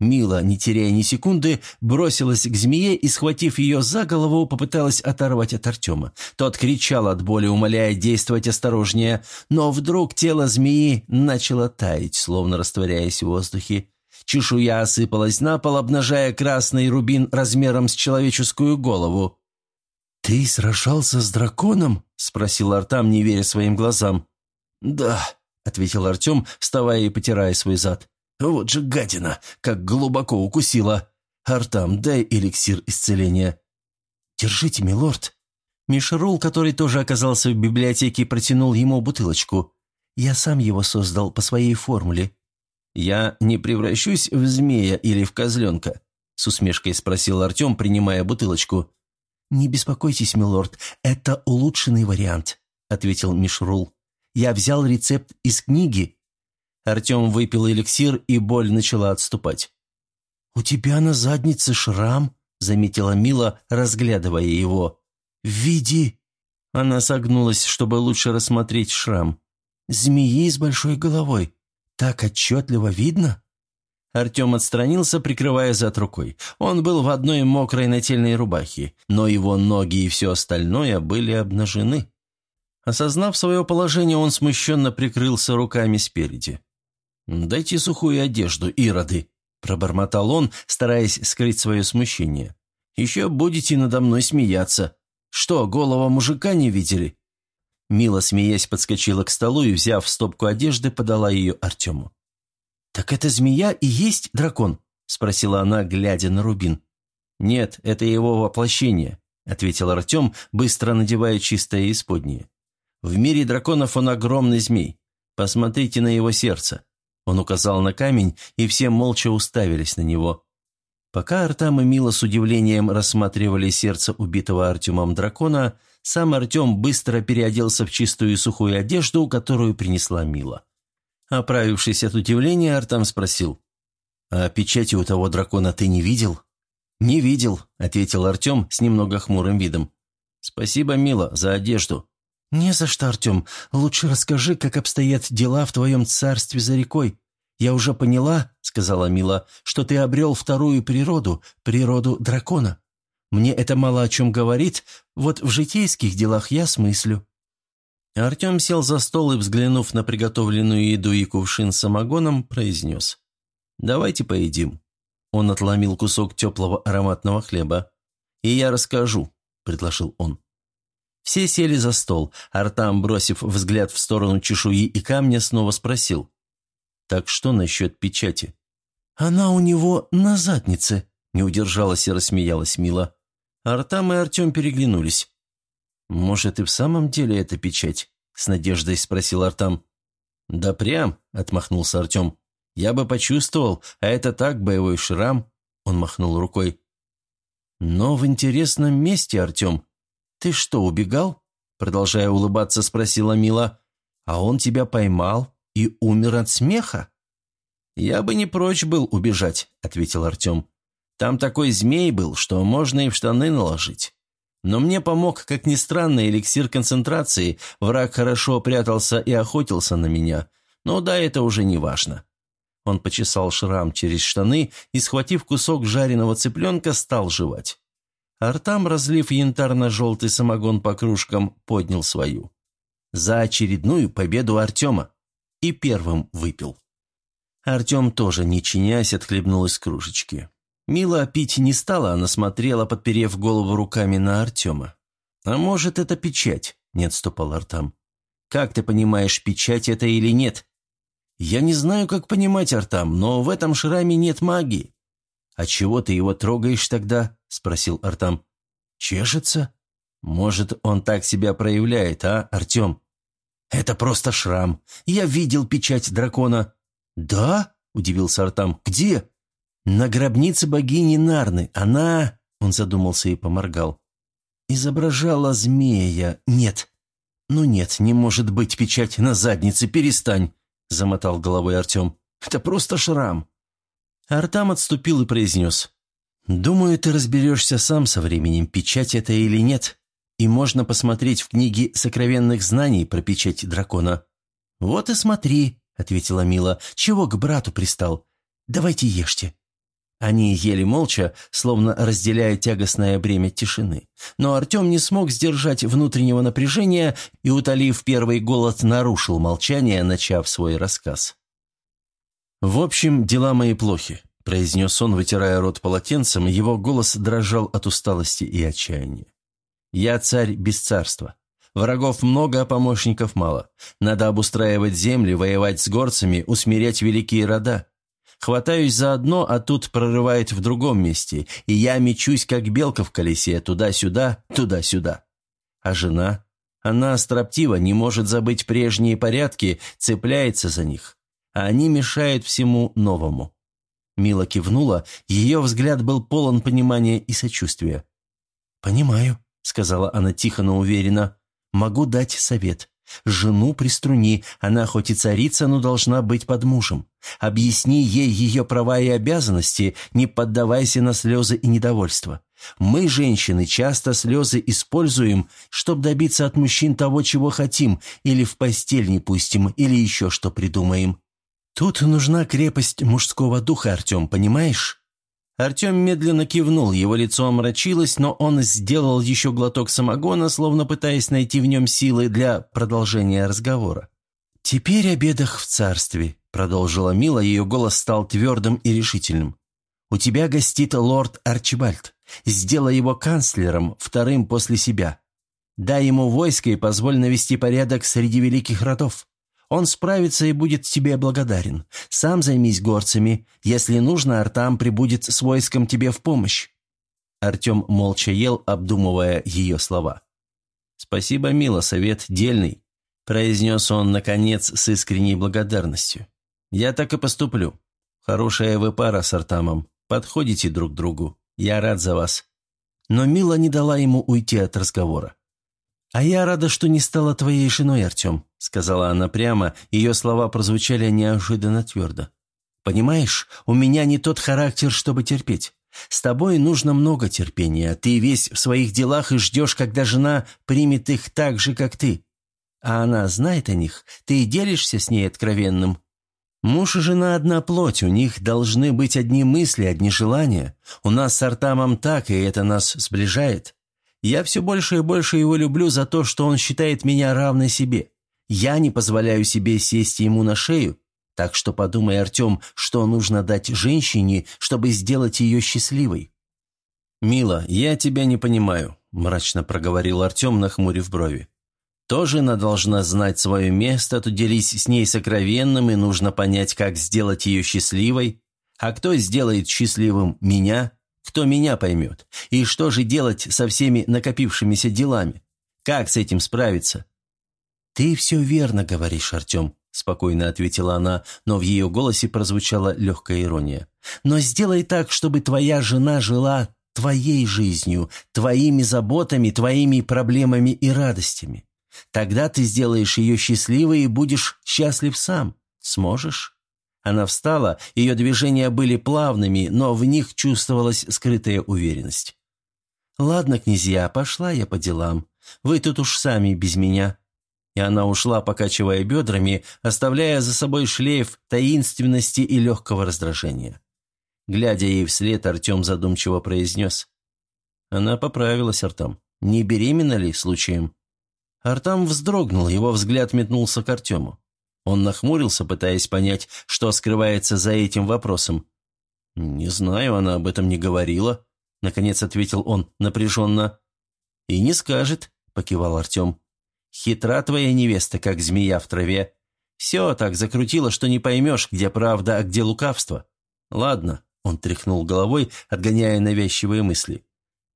Мила, не теряя ни секунды, бросилась к змее и, схватив ее за голову, попыталась оторвать от Артема. Тот кричал от боли, умоляя действовать осторожнее, но вдруг тело змеи начало таять, словно растворяясь в воздухе. Чешуя осыпалась на пол, обнажая красный рубин размером с человеческую голову. «Ты сражался с драконом?» — спросил Артам, не веря своим глазам. «Да», — ответил Артем, вставая и потирая свой зад. Вот же гадина, как глубоко укусила. Артам, дай эликсир исцеления. Держите, милорд. Мишерул, который тоже оказался в библиотеке, протянул ему бутылочку. Я сам его создал по своей формуле. «Я не превращусь в змея или в козленка?» — с усмешкой спросил Артем, принимая бутылочку. «Не беспокойтесь, милорд, это улучшенный вариант», — ответил Мишрул. «Я взял рецепт из книги, Артем выпил эликсир, и боль начала отступать. «У тебя на заднице шрам», — заметила Мила, разглядывая его. «Види!» Она согнулась, чтобы лучше рассмотреть шрам. «Змеи с большой головой. Так отчетливо видно?» Артем отстранился, прикрывая зад рукой. Он был в одной мокрой нательной рубахе, но его ноги и все остальное были обнажены. Осознав свое положение, он смущенно прикрылся руками спереди. «Дайте сухую одежду, ироды», – пробормотал он, стараясь скрыть свое смущение. «Еще будете надо мной смеяться. Что, голова мужика не видели?» Мила, смеясь, подскочила к столу и, взяв стопку одежды, подала ее Артему. «Так это змея и есть дракон?» – спросила она, глядя на Рубин. «Нет, это его воплощение», – ответил Артем, быстро надевая чистое исподнее. «В мире драконов он огромный змей. Посмотрите на его сердце. Он указал на камень, и все молча уставились на него. Пока Артам и Мила с удивлением рассматривали сердце убитого Артемом дракона, сам Артем быстро переоделся в чистую и сухую одежду, которую принесла Мила. Оправившись от удивления, Артам спросил, «А печати у того дракона ты не видел?» «Не видел», — ответил Артем с немного хмурым видом. «Спасибо, Мила, за одежду. «Не за что, Артем. Лучше расскажи, как обстоят дела в твоем царстве за рекой. Я уже поняла, — сказала Мила, — что ты обрел вторую природу, природу дракона. Мне это мало о чем говорит, вот в житейских делах я смыслю». Артем сел за стол и, взглянув на приготовленную еду и кувшин с самогоном, произнес. «Давайте поедим». Он отломил кусок теплого ароматного хлеба. «И я расскажу», — предложил он. Все сели за стол. Артам, бросив взгляд в сторону чешуи и камня, снова спросил. «Так что насчет печати?» «Она у него на заднице», — не удержалась и рассмеялась Мила. Артам и Артем переглянулись. «Может, и в самом деле это печать?» — с надеждой спросил Артам. «Да прям», — отмахнулся Артем. «Я бы почувствовал, а это так, боевой шрам», — он махнул рукой. «Но в интересном месте, Артем», «Ты что, убегал?» Продолжая улыбаться, спросила Мила. «А он тебя поймал и умер от смеха?» «Я бы не прочь был убежать», — ответил Артем. «Там такой змей был, что можно и в штаны наложить. Но мне помог, как ни странно, эликсир концентрации. Враг хорошо прятался и охотился на меня. Но да, это уже не важно». Он почесал шрам через штаны и, схватив кусок жареного цыпленка, стал жевать. Артам, разлив янтарно-желтый самогон по кружкам, поднял свою. За очередную победу Артема. И первым выпил. Артем тоже, не чинясь, отхлебнул из кружечки. Мила пить не стала, она смотрела, подперев голову руками на Артема. «А может, это печать?» – не отступал Артам. «Как ты понимаешь, печать это или нет?» «Я не знаю, как понимать, Артам, но в этом шраме нет магии. «А чего ты его трогаешь тогда?» – спросил Артам. «Чешется? Может, он так себя проявляет, а, Артем?» «Это просто шрам. Я видел печать дракона». «Да?» – удивился Артам. «Где?» «На гробнице богини Нарны. Она...» – он задумался и поморгал. «Изображала змея. Нет. Ну нет, не может быть печать на заднице. Перестань!» – замотал головой Артем. «Это просто шрам». Артам отступил и произнес. «Думаю, ты разберешься сам со временем, печать это или нет. И можно посмотреть в книге сокровенных знаний про печать дракона». «Вот и смотри», — ответила Мила. «Чего к брату пристал? Давайте ешьте». Они ели молча, словно разделяя тягостное бремя тишины. Но Артем не смог сдержать внутреннего напряжения и, утолив первый голод, нарушил молчание, начав свой рассказ. «В общем, дела мои плохи», – произнес он, вытирая рот полотенцем, его голос дрожал от усталости и отчаяния. «Я царь без царства. Врагов много, а помощников мало. Надо обустраивать земли, воевать с горцами, усмирять великие рода. Хватаюсь за одно, а тут прорывает в другом месте, и я мечусь, как белка в колесе, туда-сюда, туда-сюда. А жена? Она строптива, не может забыть прежние порядки, цепляется за них а они мешают всему новому». Мила кивнула, ее взгляд был полон понимания и сочувствия. «Понимаю», — сказала она тихо, но уверенно. «Могу дать совет. Жену приструни, она хоть и царица, но должна быть под мужем. Объясни ей ее права и обязанности, не поддавайся на слезы и недовольство. Мы, женщины, часто слезы используем, чтобы добиться от мужчин того, чего хотим, или в постель не пустим, или еще что придумаем. «Тут нужна крепость мужского духа, Артем, понимаешь?» Артем медленно кивнул, его лицо омрачилось, но он сделал еще глоток самогона, словно пытаясь найти в нем силы для продолжения разговора. «Теперь о бедах в царстве», — продолжила Мила, ее голос стал твердым и решительным. «У тебя гостит лорд Арчибальд. Сделай его канцлером, вторым после себя. Дай ему войско и позволь навести порядок среди великих родов. Он справится и будет тебе благодарен. Сам займись горцами. Если нужно, Артам прибудет с войском тебе в помощь». Артем молча ел, обдумывая ее слова. «Спасибо, мило, совет дельный», – произнес он, наконец, с искренней благодарностью. «Я так и поступлю. Хорошая вы пара с Артамом. Подходите друг другу. Я рад за вас». Но Мила не дала ему уйти от разговора. «А я рада, что не стала твоей женой, Артем», — сказала она прямо, ее слова прозвучали неожиданно твердо. «Понимаешь, у меня не тот характер, чтобы терпеть. С тобой нужно много терпения, ты весь в своих делах и ждешь, когда жена примет их так же, как ты. А она знает о них, ты делишься с ней откровенным. Муж и жена одна плоть, у них должны быть одни мысли, одни желания. У нас с Артамом так, и это нас сближает. Я все больше и больше его люблю за то, что он считает меня равной себе. Я не позволяю себе сесть ему на шею, так что подумай, Артем, что нужно дать женщине, чтобы сделать ее счастливой». «Мила, я тебя не понимаю», – мрачно проговорил Артем, нахмурив брови. «То жена должна знать свое место, то делись с ней сокровенным, и нужно понять, как сделать ее счастливой. А кто сделает счастливым меня? Кто меня поймет? И что же делать со всеми накопившимися делами? Как с этим справиться?» «Ты все верно говоришь, Артем», – спокойно ответила она, но в ее голосе прозвучала легкая ирония. «Но сделай так, чтобы твоя жена жила твоей жизнью, твоими заботами, твоими проблемами и радостями. Тогда ты сделаешь ее счастливой и будешь счастлив сам. Сможешь?» Она встала, ее движения были плавными, но в них чувствовалась скрытая уверенность. «Ладно, князья, пошла я по делам. Вы тут уж сами без меня». И она ушла, покачивая бедрами, оставляя за собой шлейф таинственности и легкого раздражения. Глядя ей вслед, Артем задумчиво произнес. Она поправилась, Артам. Не беременна ли случаем? Артам вздрогнул, его взгляд метнулся к Артему. Он нахмурился, пытаясь понять, что скрывается за этим вопросом. «Не знаю, она об этом не говорила», — наконец ответил он напряженно. «И не скажет», — покивал Артем. «Хитра твоя невеста, как змея в траве. Все так закрутило, что не поймешь, где правда, а где лукавство. Ладно», — он тряхнул головой, отгоняя навязчивые мысли.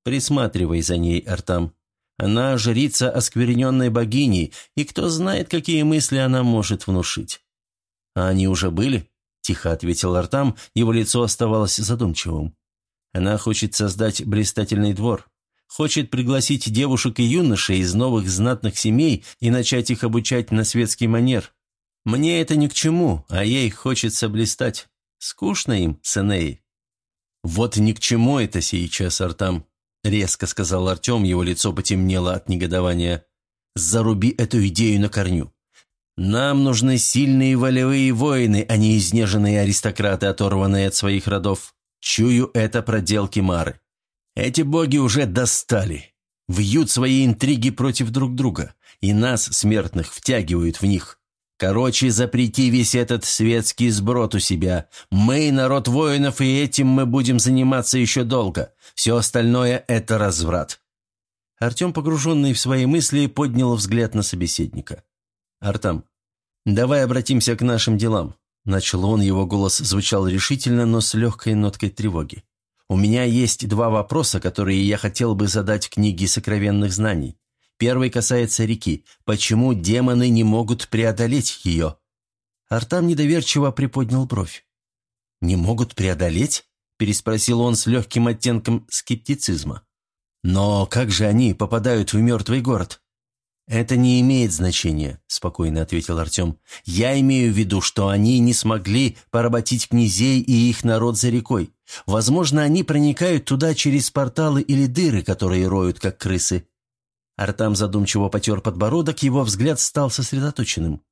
«Присматривай за ней, Артам. Она жрица оскверненной богини, и кто знает, какие мысли она может внушить. А они уже были? Тихо ответил Артам, его лицо оставалось задумчивым. Она хочет создать блистательный двор. Хочет пригласить девушек и юношей из новых знатных семей и начать их обучать на светский манер. Мне это ни к чему, а ей хочется блистать. Скучно им, Сеней. Вот ни к чему это сейчас, Артам, резко сказал Артем, его лицо потемнело от негодования. Заруби эту идею на корню. Нам нужны сильные волевые воины, а не изнеженные аристократы, оторванные от своих родов. Чую, это проделки Мары. Эти боги уже достали. Вьют свои интриги против друг друга, и нас, смертных, втягивают в них. Короче, запрети весь этот светский сброд у себя. Мы народ воинов, и этим мы будем заниматься еще долго. Все остальное – это разврат». Артем, погруженный в свои мысли, поднял взгляд на собеседника. «Артам, давай обратимся к нашим делам. Начал он, его голос звучал решительно, но с легкой ноткой тревоги. «У меня есть два вопроса, которые я хотел бы задать книге сокровенных знаний. Первый касается реки. Почему демоны не могут преодолеть ее?» Артам недоверчиво приподнял бровь. «Не могут преодолеть?» – переспросил он с легким оттенком скептицизма. «Но как же они попадают в мертвый город?» «Это не имеет значения», – спокойно ответил Артем. «Я имею в виду, что они не смогли поработить князей и их народ за рекой. Возможно, они проникают туда через порталы или дыры, которые роют, как крысы». Артам задумчиво потер подбородок, его взгляд стал сосредоточенным.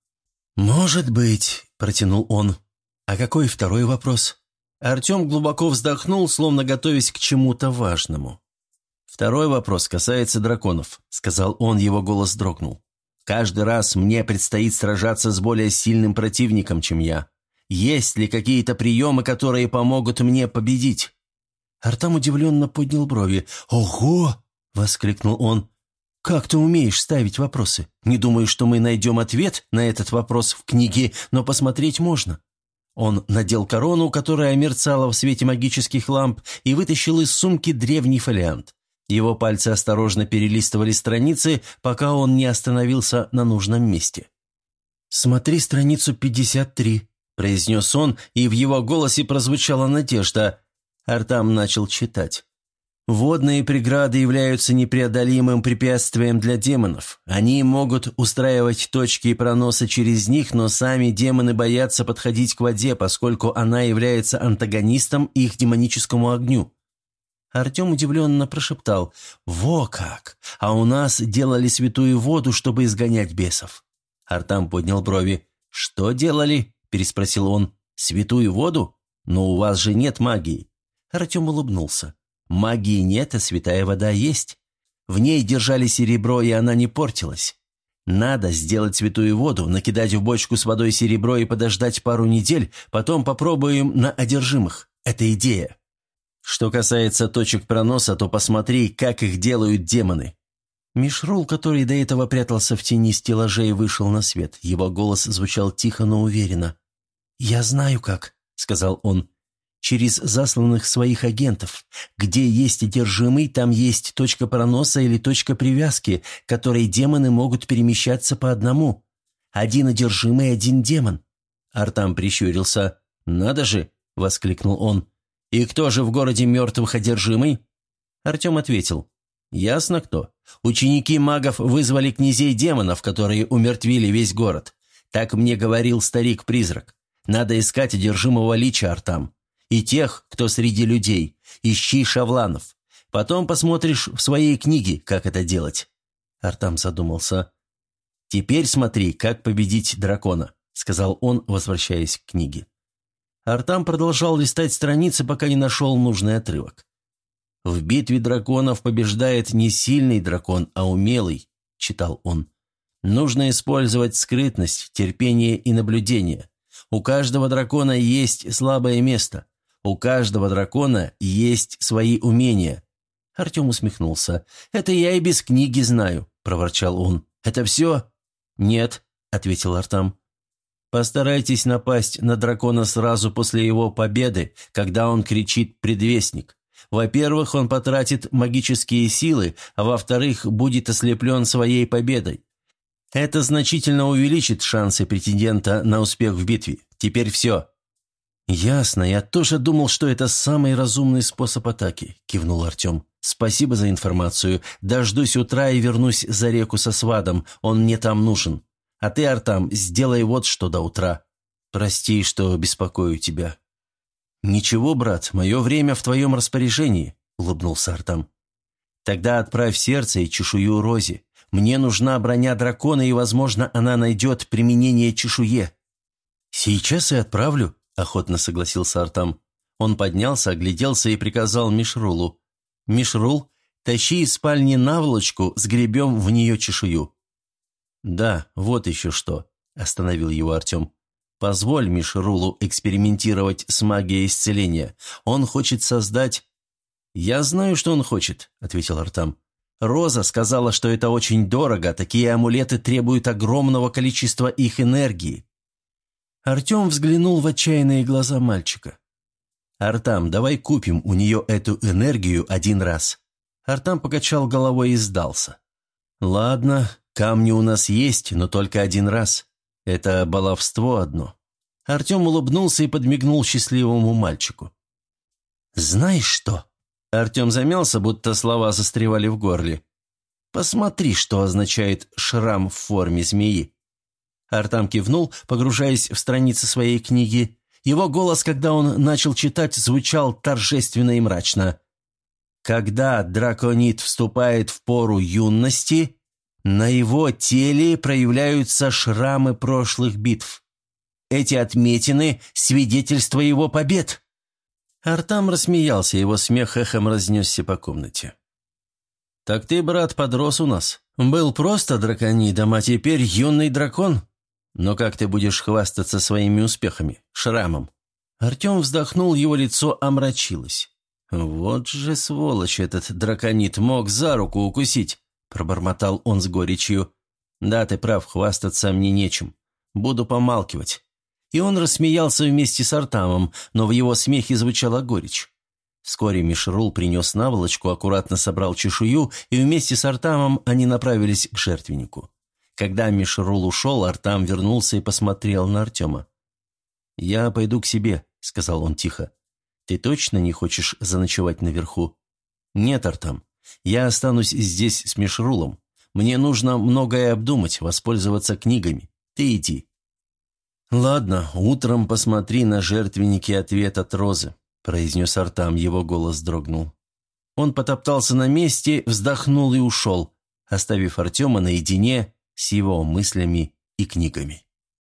«Может быть», – протянул он. «А какой второй вопрос?» Артем глубоко вздохнул, словно готовясь к чему-то важному. «Второй вопрос касается драконов», — сказал он, его голос дрогнул. «Каждый раз мне предстоит сражаться с более сильным противником, чем я. Есть ли какие-то приемы, которые помогут мне победить?» Артам удивленно поднял брови. «Ого!» — воскликнул он. «Как ты умеешь ставить вопросы? Не думаю, что мы найдем ответ на этот вопрос в книге, но посмотреть можно». Он надел корону, которая мерцала в свете магических ламп, и вытащил из сумки древний фолиант. Его пальцы осторожно перелистывали страницы, пока он не остановился на нужном месте. «Смотри страницу 53», – произнес он, и в его голосе прозвучала надежда. Артам начал читать. Водные преграды являются непреодолимым препятствием для демонов. Они могут устраивать точки и проносы через них, но сами демоны боятся подходить к воде, поскольку она является антагонистом их демоническому огню. Артем удивленно прошептал «Во как! А у нас делали святую воду, чтобы изгонять бесов». Артам поднял брови. «Что делали?» – переспросил он. «Святую воду? Но у вас же нет магии». Артем улыбнулся. «Магии нет, а святая вода есть. В ней держали серебро, и она не портилась. Надо сделать святую воду, накидать в бочку с водой серебро и подождать пару недель, потом попробуем на одержимых. Это идея». Что касается точек проноса, то посмотри, как их делают демоны». Мишрул, который до этого прятался в тени стеллажей, вышел на свет. Его голос звучал тихо, но уверенно. «Я знаю как», — сказал он. «Через засланных своих агентов. Где есть одержимый, там есть точка проноса или точка привязки, которой демоны могут перемещаться по одному. Один одержимый, один демон». Артам прищурился. «Надо же!» — воскликнул он. «И кто же в городе мертвых одержимый?» Артем ответил. «Ясно кто. Ученики магов вызвали князей демонов, которые умертвили весь город. Так мне говорил старик-призрак. Надо искать одержимого лича, Артам. И тех, кто среди людей. Ищи шавланов. Потом посмотришь в своей книге, как это делать». Артам задумался. «Теперь смотри, как победить дракона», — сказал он, возвращаясь к книге. Артам продолжал листать страницы, пока не нашел нужный отрывок. «В битве драконов побеждает не сильный дракон, а умелый», — читал он. «Нужно использовать скрытность, терпение и наблюдение. У каждого дракона есть слабое место. У каждого дракона есть свои умения». Артем усмехнулся. «Это я и без книги знаю», — проворчал он. «Это все?» «Нет», — ответил Артам. Постарайтесь напасть на дракона сразу после его победы, когда он кричит «предвестник». Во-первых, он потратит магические силы, а во-вторых, будет ослеплен своей победой. Это значительно увеличит шансы претендента на успех в битве. Теперь все. «Ясно, я тоже думал, что это самый разумный способ атаки», – кивнул Артем. «Спасибо за информацию. Дождусь утра и вернусь за реку со свадом. Он мне там нужен. А ты, Артам, сделай вот что до утра. Прости, что беспокою тебя». «Ничего, брат, мое время в твоем распоряжении», – улыбнулся Артам. «Тогда отправь сердце и чешую Розе. Мне нужна броня дракона, и, возможно, она найдет применение чешуе». «Сейчас и отправлю», – охотно согласился Артам. Он поднялся, огляделся и приказал Мишрулу. «Мишрул, тащи из спальни наволочку, сгребем в нее чешую». «Да, вот еще что», – остановил его Артем. Позволь Мишрулу экспериментировать с магией исцеления. Он хочет создать...» «Я знаю, что он хочет», — ответил Артам. «Роза сказала, что это очень дорого, такие амулеты требуют огромного количества их энергии». Артем взглянул в отчаянные глаза мальчика. «Артам, давай купим у нее эту энергию один раз». Артам покачал головой и сдался. «Ладно, камни у нас есть, но только один раз. Это баловство одно. Артем улыбнулся и подмигнул счастливому мальчику. «Знаешь что?» Артем замялся, будто слова застревали в горле. «Посмотри, что означает шрам в форме змеи». Артам кивнул, погружаясь в страницы своей книги. Его голос, когда он начал читать, звучал торжественно и мрачно. «Когда драконит вступает в пору юности, на его теле проявляются шрамы прошлых битв. Эти отметины – свидетельство его побед. Артам рассмеялся, его смех эхом разнесся по комнате. «Так ты, брат, подрос у нас. Был просто драконидом, а теперь юный дракон. Но как ты будешь хвастаться своими успехами, шрамом?» Артем вздохнул, его лицо омрачилось. «Вот же сволочь этот драконит мог за руку укусить пробормотал он с горечью. «Да, ты прав, хвастаться мне нечем. Буду помалкивать». И он рассмеялся вместе с Артамом, но в его смехе звучала горечь. Вскоре Мишрул принес наволочку, аккуратно собрал чешую, и вместе с Артамом они направились к жертвеннику. Когда Мишрул ушел, Артам вернулся и посмотрел на Артема. «Я пойду к себе», — сказал он тихо. «Ты точно не хочешь заночевать наверху?» «Нет, Артам. Я останусь здесь с Мишрулом. Мне нужно многое обдумать, воспользоваться книгами. Ты иди». «Ладно, утром посмотри на жертвенники ответ от Розы», – произнес Артам, его голос дрогнул. Он потоптался на месте, вздохнул и ушел, оставив Артема наедине с его мыслями и книгами.